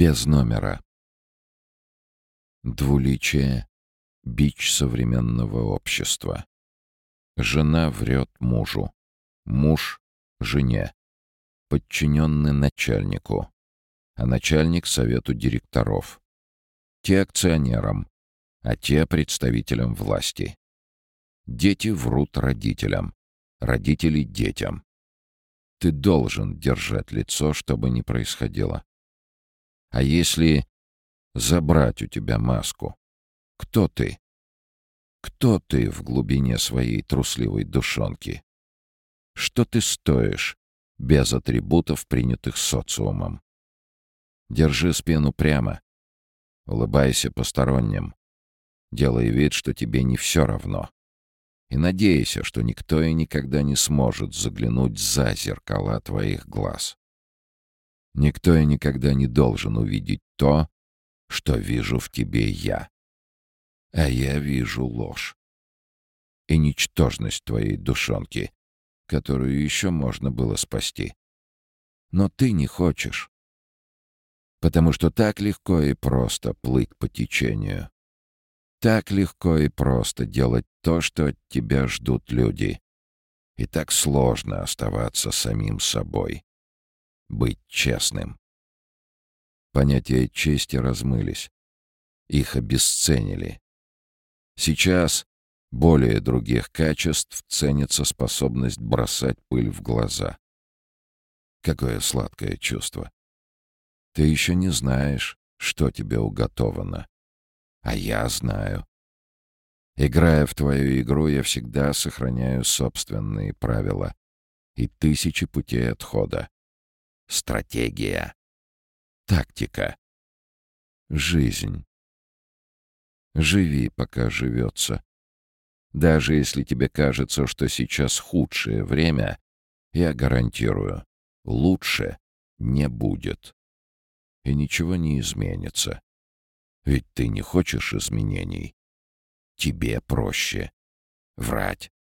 Без номера. Двуличие — бич современного общества. Жена врет мужу, муж — жене, подчиненный начальнику, а начальник — совету директоров. Те акционерам, а те — представителям власти. Дети врут родителям, родители — детям. Ты должен держать лицо, чтобы не происходило. А если забрать у тебя маску? Кто ты? Кто ты в глубине своей трусливой душонки? Что ты стоишь без атрибутов, принятых социумом? Держи спину прямо. Улыбайся посторонним. Делай вид, что тебе не все равно. И надейся, что никто и никогда не сможет заглянуть за зеркала твоих глаз. Никто и никогда не должен увидеть то, что вижу в тебе я. А я вижу ложь. И ничтожность твоей душонки, которую еще можно было спасти. Но ты не хочешь. Потому что так легко и просто плыть по течению. Так легко и просто делать то, что от тебя ждут люди. И так сложно оставаться самим собой быть честным. Понятия чести размылись. Их обесценили. Сейчас более других качеств ценится способность бросать пыль в глаза. Какое сладкое чувство. Ты еще не знаешь, что тебе уготовано. А я знаю. Играя в твою игру, я всегда сохраняю собственные правила и тысячи путей отхода. Стратегия. Тактика. Жизнь. Живи, пока живется. Даже если тебе кажется, что сейчас худшее время, я гарантирую, лучше не будет. И ничего не изменится. Ведь ты не хочешь изменений. Тебе проще врать,